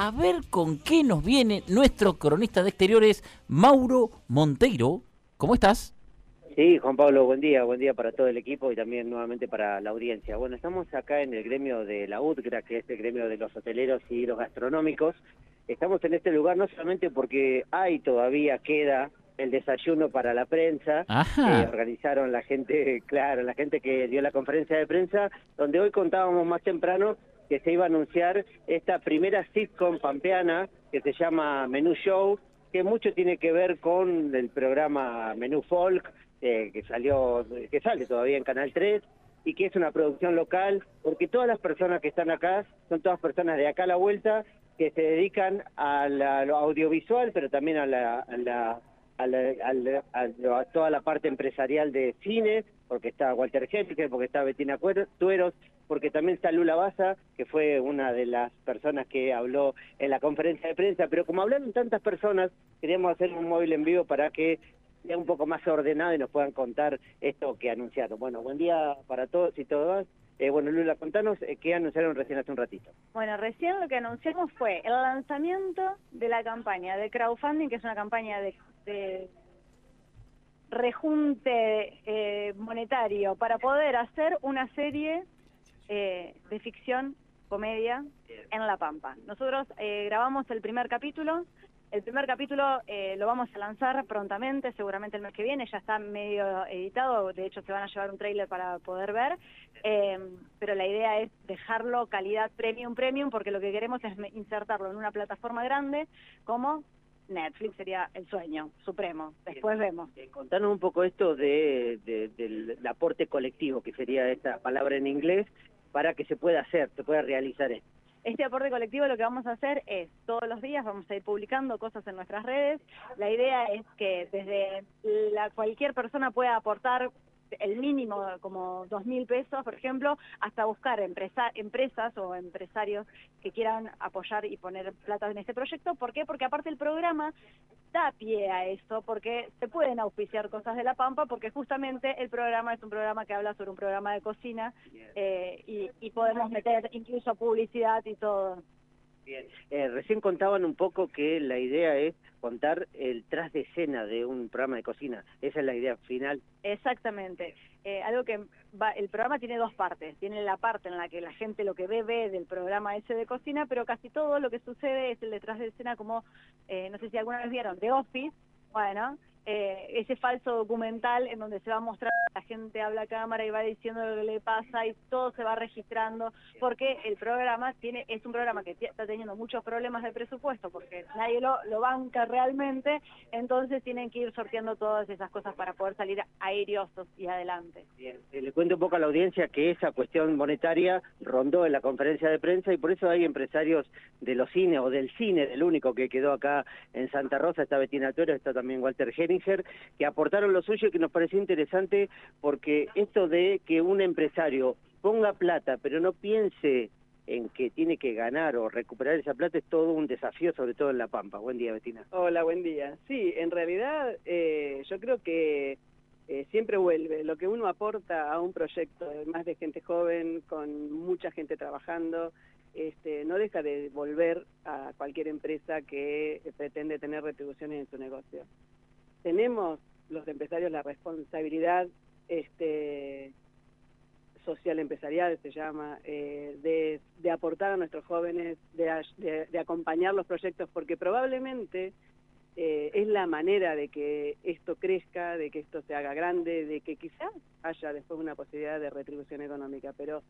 a ver con qué nos viene nuestro cronista de exteriores, Mauro Monteiro. ¿Cómo estás? Sí, Juan Pablo, buen día, buen día para todo el equipo y también nuevamente para la audiencia. Bueno, estamos acá en el gremio de la UTGRA, que es el gremio de los hoteleros y los gastronómicos. Estamos en este lugar no solamente porque hay todavía queda el desayuno para la prensa que organizaron la gente, claro, la gente que dio la conferencia de prensa, donde hoy contábamos más temprano que se iba a anunciar esta primera sitcom pampeana que se llama Menú Show, que mucho tiene que ver con el programa Menú Folk, eh, que salió, que sale todavía en Canal 3 y que es una producción local, porque todas las personas que están acá son todas personas de acá a la vuelta que se dedican a, lo audiovisual, pero también a la, toda la parte empresarial de cine, porque está Walter Henrique, porque está Betina Tueros, porque también está Lula Baza, que fue una de las personas que habló en la conferencia de prensa, pero como hablaron tantas personas, queríamos hacer un móvil en vivo para que sea un poco más ordenado y nos puedan contar esto que anunciaron. Bueno, buen día para todos y todas. Eh, bueno, Lula, contanos eh, qué anunciaron recién hace un ratito. Bueno, recién lo que anunciamos fue el lanzamiento de la campaña de crowdfunding, que es una campaña de, rejunte eh, monetario para poder hacer una serie de ficción, comedia, en La Pampa. Nosotros grabamos el primer capítulo, el primer capítulo eh, lo vamos a lanzar prontamente, seguramente el mes que viene, ya está medio editado, de hecho se van a llevar un trailer para poder ver, eh, pero la idea es dejarlo calidad premium, premium, porque lo que queremos es insertarlo en una plataforma grande como Netflix sería el sueño supremo. Después vemos. Eh, contanos un poco esto de, del aporte colectivo, que sería esta palabra en inglés, para que se pueda hacer, se pueda realizar esto. Este aporte colectivo lo que vamos a hacer es, todos los días vamos a ir publicando cosas en nuestras redes. La idea es que desde la, cualquier persona pueda aportar el mínimo como dos mil pesos, por ejemplo, hasta buscar empresa, empresas o empresarios que quieran apoyar y poner plata en este proyecto. ¿Por qué? Porque aparte el programa da pie a eso, porque se pueden auspiciar cosas de La Pampa, porque justamente el programa es un programa que habla sobre un programa de cocina eh, y, y podemos meter incluso publicidad y todo. Bien, eh, recién contaban un poco que la idea es contar el tras de escena de un programa de cocina. Esa es la idea final. Exactamente. Eh, algo que va, el programa tiene dos partes. Tiene la parte en la que la gente lo que ve ve del programa ese de cocina, pero casi todo lo que sucede es el detrás de escena como, eh, no sé si alguna vez vieron, The Office. Bueno, eh, ese falso documental en donde se va a mostrar, la gente habla a cámara y va diciendo lo que le pasa y todo se va registrando, porque el programa tiene es un programa que está teniendo muchos problemas de presupuesto, porque nadie lo, lo banca realmente, entonces tienen que ir sorteando todas esas cosas para poder salir aeriosos y adelante. Bien, eh, le cuento un poco a la audiencia que esa cuestión monetaria rondó en la conferencia de prensa y por eso hay empresarios de los cines o del cine, del único que quedó acá en Santa Rosa, está Betina Tuero, está también Walter Henning, que aportaron lo suyo y que nos pareció interesante porque esto de que un empresario ponga plata pero no piense en que tiene que ganar o recuperar esa plata es todo un desafío, sobre todo en La Pampa. Buen día, Betina. Hola, buen día. Sí, en realidad eh, yo creo que eh, siempre vuelve. Lo que uno aporta a un proyecto, más de gente joven, con mucha gente trabajando, este, no deja de volver a cualquier empresa que pretende tener retribuciones en su negocio tenemos los empresarios la responsabilidad este, social empresarial, se llama, eh, de, aportar a nuestros jóvenes, de, acompañar los proyectos, porque probablemente eh, es la manera de que esto crezca, de que esto se haga grande, de que quizás haya después una posibilidad de retribución económica, pero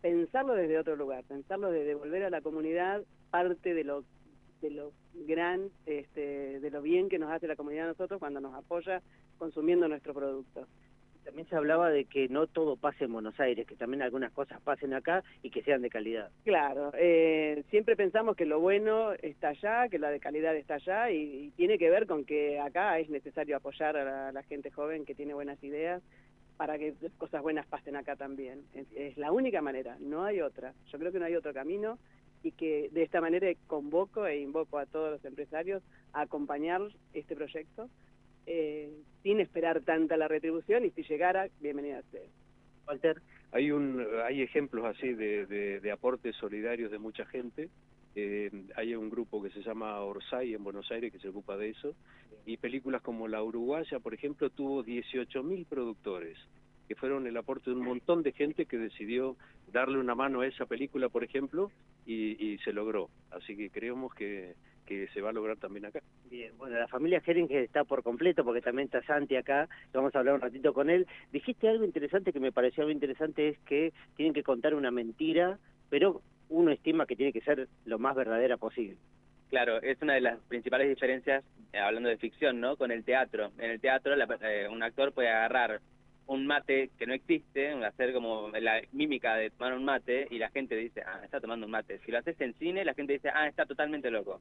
pensarlo desde otro lugar, pensarlo de devolver a la comunidad parte de lo de lo gran, este, de lo bien que nos hace la comunidad a nosotros cuando nos apoya consumiendo nuestro producto. También se hablaba de que no todo pase en Buenos Aires, que también algunas cosas pasen acá y que sean de calidad. Claro, eh, siempre pensamos que lo bueno está allá, que la de calidad está allá y, tiene que ver con que acá es necesario apoyar a la, gente joven que tiene buenas ideas para que cosas buenas pasen acá también. es, la única manera, no hay otra. Yo creo que no hay otro camino y que de esta manera convoco e invoco a todos los empresarios a acompañar este proyecto eh, sin esperar tanta la retribución y si llegara, bienvenida sea. Walter. Hay, un, hay ejemplos así de, de, aportes solidarios de mucha gente Eh, hay un grupo que se llama Orsay en Buenos Aires que se ocupa de eso. Y películas como La Uruguaya, por ejemplo, tuvo 18.000 productores, que fueron el aporte de un montón de gente que decidió darle una mano a esa película, por ejemplo, y, y se logró. Así que creemos que, que se va a lograr también acá. Bien, bueno, la familia Heringer está por completo porque también está Santi acá, vamos a hablar un ratito con él. Dijiste algo interesante que me pareció algo interesante, es que tienen que contar una mentira, pero uno estima que tiene que ser lo más verdadera posible. Claro, es una de las principales diferencias, eh, hablando de ficción, ¿no? Con el teatro. En el teatro la, eh, un actor puede agarrar un mate que no existe, hacer como la mímica de tomar un mate y la gente dice, ah, está tomando un mate. Si lo haces en cine, la gente dice, ah, está totalmente loco.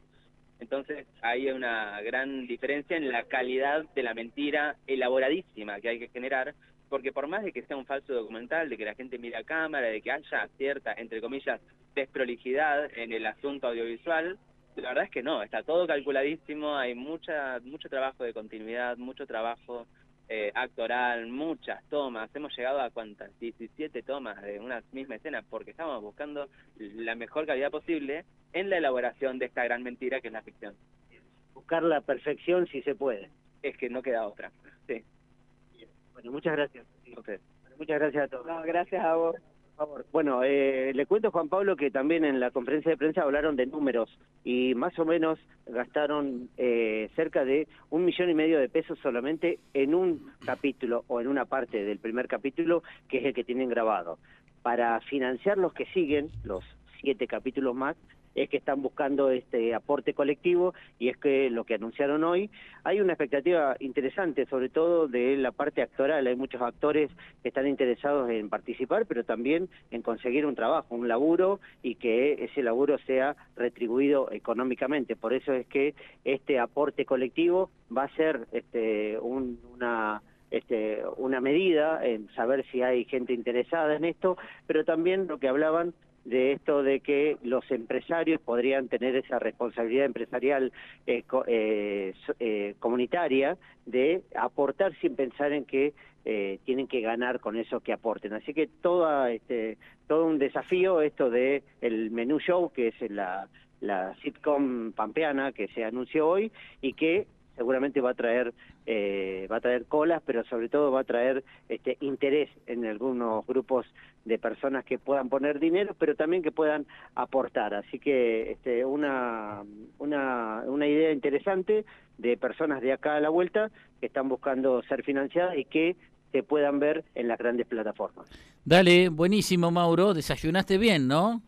Entonces hay una gran diferencia en la calidad de la mentira elaboradísima que hay que generar, porque por más de que sea un falso documental, de que la gente mire a cámara, de que haya cierta, entre comillas, desprolijidad en el asunto audiovisual, la verdad es que no, está todo calculadísimo, hay mucha mucho trabajo de continuidad, mucho trabajo eh, actoral, muchas tomas, hemos llegado a cuántas, 17 tomas de una misma escena, porque estamos buscando la mejor calidad posible en la elaboración de esta gran mentira que es la ficción. Buscar la perfección si se puede. Es que no queda otra, sí. Bueno, muchas gracias. Okay. Bueno, muchas gracias a todos. No, gracias a vos. Bueno, eh, le cuento Juan Pablo que también en la conferencia de prensa hablaron de números y más o menos gastaron eh, cerca de un millón y medio de pesos solamente en un capítulo o en una parte del primer capítulo que es el que tienen grabado. Para financiar los que siguen, los siete capítulos más, es que están buscando este aporte colectivo y es que lo que anunciaron hoy, hay una expectativa interesante, sobre todo de la parte actoral, hay muchos actores que están interesados en participar, pero también en conseguir un trabajo, un laburo y que ese laburo sea retribuido económicamente. Por eso es que este aporte colectivo va a ser este, una este, una medida en saber si hay gente interesada en esto, pero también lo que hablaban de esto de que los empresarios podrían tener esa responsabilidad empresarial eh, eh, eh, comunitaria de aportar sin pensar en que eh, tienen que ganar con eso que aporten. Así que toda, este, todo un desafío esto de el menú show, que es la, la sitcom pampeana que se anunció hoy y que seguramente va a traer eh, va a traer colas, pero sobre todo va a traer este interés en algunos grupos de personas que puedan poner dinero, pero también que puedan aportar. Así que este, una, una, una idea interesante de personas de acá a la vuelta que están buscando ser financiadas y que se puedan ver en las grandes plataformas. Dale, buenísimo Mauro, desayunaste bien, ¿no?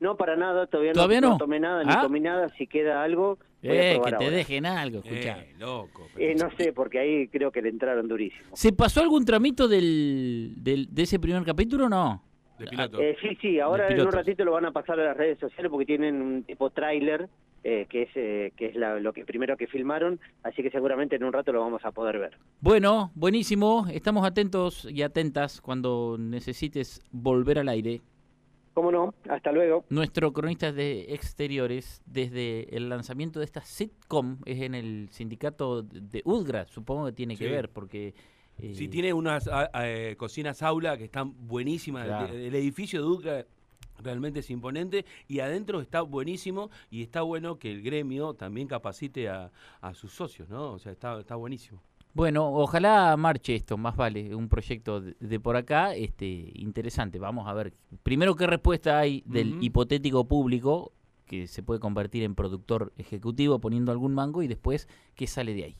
No, para nada, todavía, ¿Todavía no, tomé nada, ni ¿Ah? comí nada, si queda algo... voy a Eh, probar que te ahora. dejen algo, escuchá. Eh, loco. Eh, no sé, porque ahí creo que le entraron durísimo. ¿Se pasó algún tramito del, del, de ese primer capítulo o no? De piloto. Eh, sí, sí, ahora en un ratito lo van a pasar a las redes sociales porque tienen un tipo tráiler, eh, que es eh, que es la- lo que primero que filmaron, así que seguramente en un rato lo vamos a poder ver. Bueno, buenísimo. Estamos atentos y atentas cuando necesites volver al aire. ¿Cómo no? Hasta luego. Nuestro cronista de exteriores, desde el lanzamiento de esta sitcom, es en el sindicato de UDGRA, supongo que tiene que ver, porque... eh, Sí, tiene unas a- a- eh, cocinas aula que están buenísimas. El- Claro. El, edificio de Duca realmente es imponente y adentro está buenísimo y está bueno que el gremio también capacite a, a sus socios, ¿no? O sea, está, está buenísimo. Bueno, ojalá marche esto, más vale, un proyecto de, de por acá, este, interesante. Vamos a ver, primero qué respuesta hay del hipotético público que se puede convertir en productor ejecutivo poniendo algún mango y después qué sale de ahí.